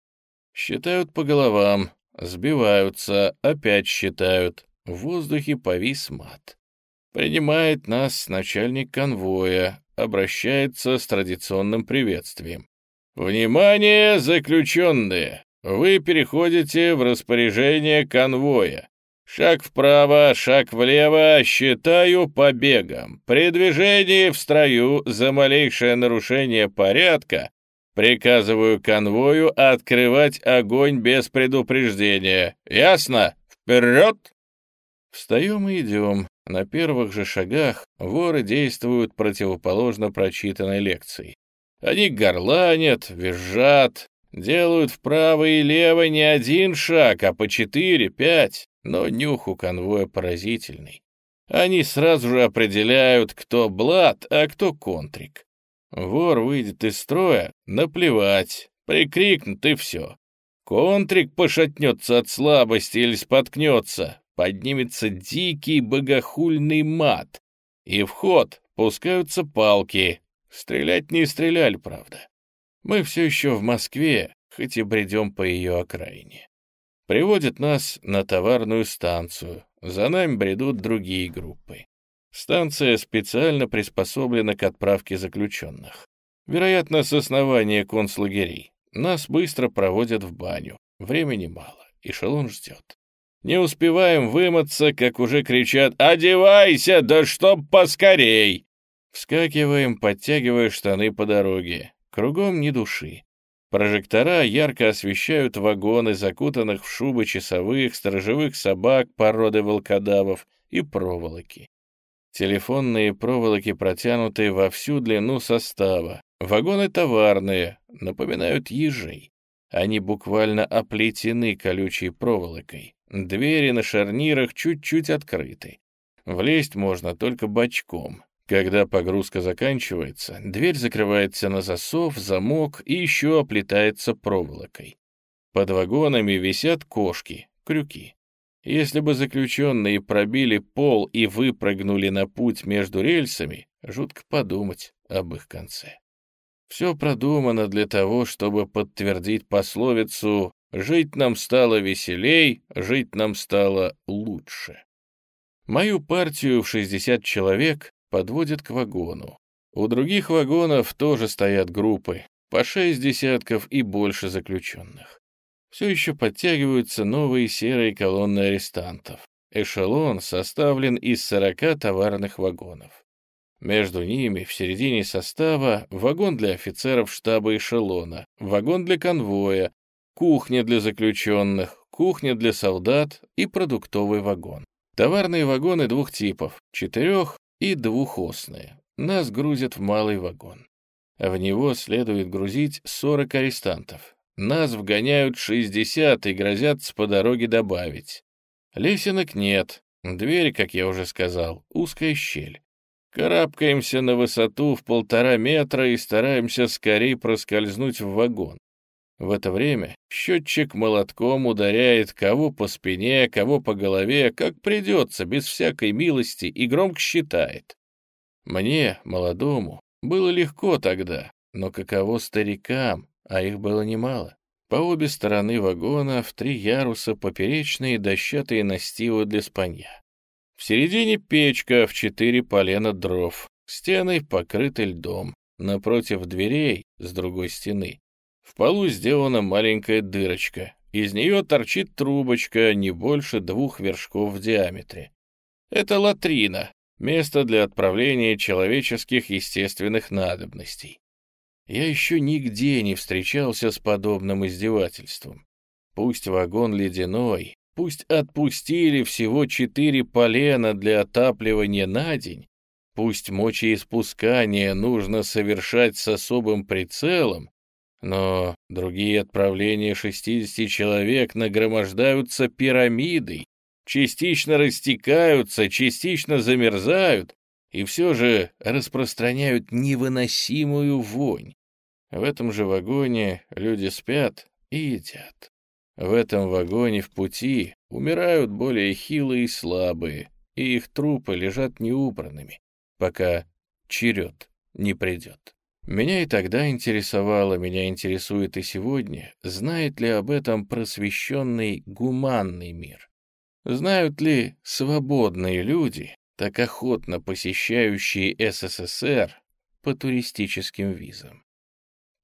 Считают по головам, сбиваются, опять считают. В воздухе повис мат. Принимает нас начальник конвоя, обращается с традиционным приветствием. «Внимание, заключенные! Вы переходите в распоряжение конвоя. Шаг вправо, шаг влево, считаю побегом. При движении в строю за малейшее нарушение порядка приказываю конвою открывать огонь без предупреждения. Ясно? Вперед!» Встаем и идем. На первых же шагах воры действуют противоположно прочитанной лекции. Они горланят, визжат, делают вправо и лево не один шаг, а по четыре-пять, но нюх у конвоя поразительный. Они сразу же определяют, кто блат, а кто контрик. Вор выйдет из строя, наплевать, прикрикнут и все. Контрик пошатнется от слабости или споткнется, поднимется дикий богохульный мат, и в ход пускаются палки, Стрелять не стреляли, правда. Мы все еще в Москве, хоть и бредем по ее окраине. Приводят нас на товарную станцию, за нами бредут другие группы. Станция специально приспособлена к отправке заключенных. Вероятно, с основания концлагерей. Нас быстро проводят в баню. Времени мало, эшелон ждет. Не успеваем вымыться, как уже кричат «Одевайся, да чтоб поскорей!» Вскакиваем, подтягивая штаны по дороге. Кругом ни души. Прожектора ярко освещают вагоны, закутанных в шубы часовых, сторожевых собак, породы волкодавов и проволоки. Телефонные проволоки протянуты во всю длину состава. Вагоны товарные, напоминают ежей. Они буквально оплетены колючей проволокой. Двери на шарнирах чуть-чуть открыты. Влезть можно только бочком. Когда погрузка заканчивается, дверь закрывается на засов, замок и еще оплетается проволокой. Под вагонами висят кошки, крюки. Если бы заключенные пробили пол и выпрыгнули на путь между рельсами, жутко подумать об их конце. Все продумано для того, чтобы подтвердить пословицу «жить нам стало веселей, жить нам стало лучше». Мою партию в 60 человек подводят к вагону. У других вагонов тоже стоят группы, по шесть десятков и больше заключенных. Все еще подтягиваются новые серые колонны арестантов. Эшелон составлен из 40 товарных вагонов. Между ними, в середине состава, вагон для офицеров штаба эшелона, вагон для конвоя, кухня для заключенных, кухня для солдат и продуктовый вагон. Товарные вагоны двух типов, четырех и двухосные. Нас грузят в малый вагон. В него следует грузить 40 арестантов. Нас вгоняют 60 и грозятся по дороге добавить. Лесенок нет. Дверь, как я уже сказал, узкая щель. Карабкаемся на высоту в полтора метра и стараемся скорее проскользнуть в вагон. В это время счетчик молотком ударяет кого по спине, кого по голове, как придется, без всякой милости, и громко считает. Мне, молодому, было легко тогда, но каково старикам, а их было немало. По обе стороны вагона в три яруса поперечные дощатые настилы для спанья. В середине печка в четыре полена дров, стены покрыты льдом. Напротив дверей, с другой стены, в полу сделана маленькая дырочка. Из нее торчит трубочка не больше двух вершков в диаметре. Это латрина, место для отправления человеческих естественных надобностей. Я еще нигде не встречался с подобным издевательством. Пусть вагон ледяной, пусть отпустили всего четыре полена для отапливания на день, пусть мочеиспускание нужно совершать с особым прицелом, но другие отправления 60 человек нагромождаются пирамидой, частично растекаются, частично замерзают и все же распространяют невыносимую вонь. В этом же вагоне люди спят и едят. В этом вагоне в пути умирают более хилые и слабые, и их трупы лежат неубранными, пока черед не придет. Меня и тогда интересовало, меня интересует и сегодня, знает ли об этом просвещенный гуманный мир. Знают ли свободные люди, так охотно посещающие СССР по туристическим визам?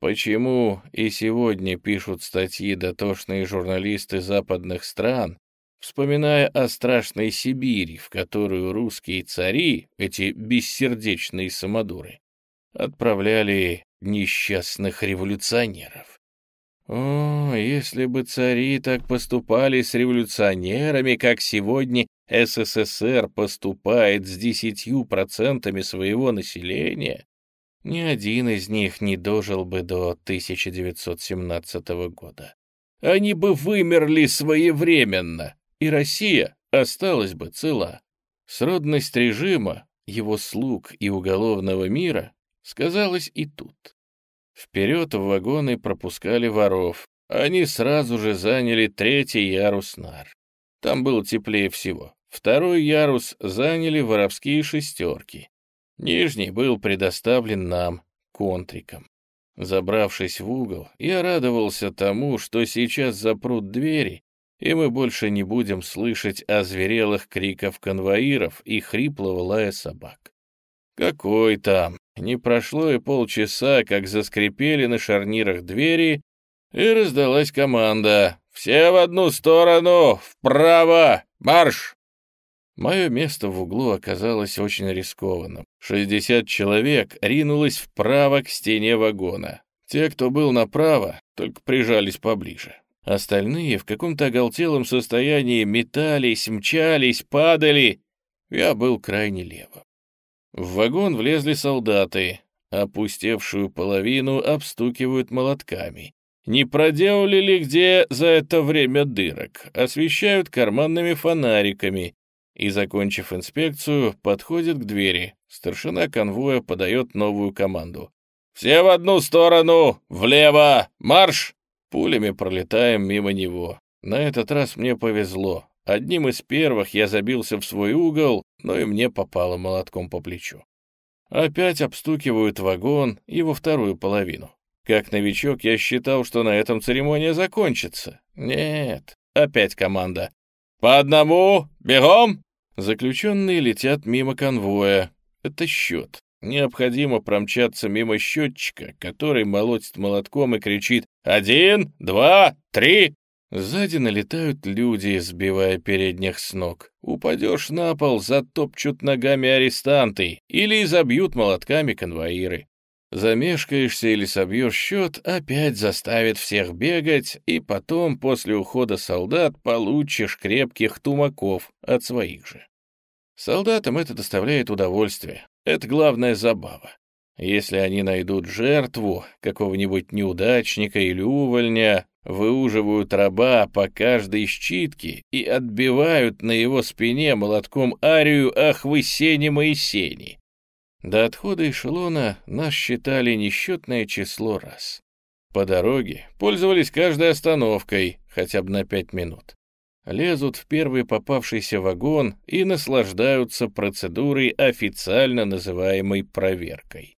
Почему и сегодня пишут статьи дотошные журналисты западных стран, вспоминая о страшной Сибири, в которую русские цари, эти бессердечные самодуры, отправляли несчастных революционеров? О, если бы цари так поступали с революционерами, как сегодня СССР поступает с десятью процентами своего населения, ни один из них не дожил бы до 1917 года. Они бы вымерли своевременно, и Россия осталась бы цела. Сродность режима, его слуг и уголовного мира сказалась и тут. Вперед в вагоны пропускали воров. Они сразу же заняли третий ярус нар. Там было теплее всего. Второй ярус заняли воровские шестерки. Нижний был предоставлен нам, контрикам. Забравшись в угол, я радовался тому, что сейчас запрут двери, и мы больше не будем слышать озверелых криков конвоиров и хриплого лая собак. Какой там? Не прошло и полчаса, как заскрипели на шарнирах двери, и раздалась команда «Все в одну сторону! Вправо! Марш!» Мое место в углу оказалось очень рискованным. Шестьдесят человек ринулось вправо к стене вагона. Те, кто был направо, только прижались поближе. Остальные в каком-то оголтелом состоянии метались, мчались, падали. Я был крайне лево. В вагон влезли солдаты. Опустевшую половину обстукивают молотками. Не проделали ли где за это время дырок? Освещают карманными фонариками. И, закончив инспекцию, подходит к двери. Старшина конвоя подает новую команду. «Все в одну сторону! Влево! Марш!» Пулями пролетаем мимо него. На этот раз мне повезло. Одним из первых я забился в свой угол, но и мне попало молотком по плечу. Опять обстукивают вагон и во вторую половину. Как новичок я считал, что на этом церемония закончится. Нет, опять команда. «По одному! Бегом!» Заключенные летят мимо конвоя. Это счет. Необходимо промчаться мимо счетчика, который молотит молотком и кричит «Один, два, три!» Сзади налетают люди, сбивая передних с ног. Упадешь на пол, затопчут ногами арестанты или изобьют молотками конвоиры. Замешкаешься или собьешь счет, опять заставит всех бегать, и потом, после ухода солдат, получишь крепких тумаков от своих же. Солдатам это доставляет удовольствие, это главная забава. Если они найдут жертву, какого-нибудь неудачника или увольня, выуживают раба по каждой щитке и отбивают на его спине молотком арию «Ах вы, сени мои сени!» До отхода эшелона нас считали несчетное число раз. По дороге пользовались каждой остановкой, хотя бы на пять минут. Лезут в первый попавшийся вагон и наслаждаются процедурой, официально называемой проверкой.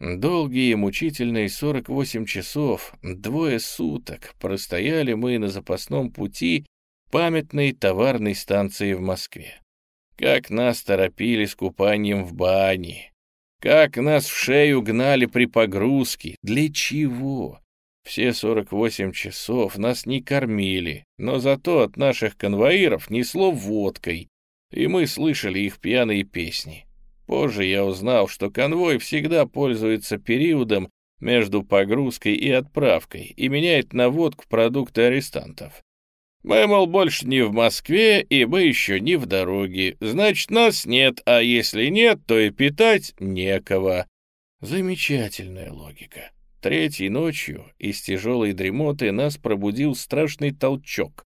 Долгие и мучительные 48 часов, двое суток простояли мы на запасном пути памятной товарной станции в Москве. Как нас торопили с купанием в бане. Как нас в шею гнали при погрузке. Для чего? Все 48 часов нас не кормили, но зато от наших конвоиров несло водкой, и мы слышали их пьяные песни. Позже я узнал, что конвой всегда пользуется периодом между погрузкой и отправкой и меняет на водку продукты арестантов. Мы, мол, больше не в Москве, и мы еще не в дороге. Значит, нас нет, а если нет, то и питать некого. Замечательная логика. Третьей ночью из тяжелой дремоты нас пробудил страшный толчок,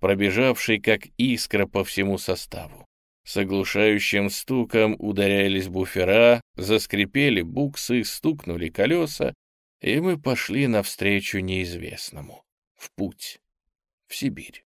пробежавший как искра по всему составу. С оглушающим стуком ударялись буфера, заскрипели буксы, стукнули колеса, и мы пошли навстречу неизвестному. В путь. В Сибирь.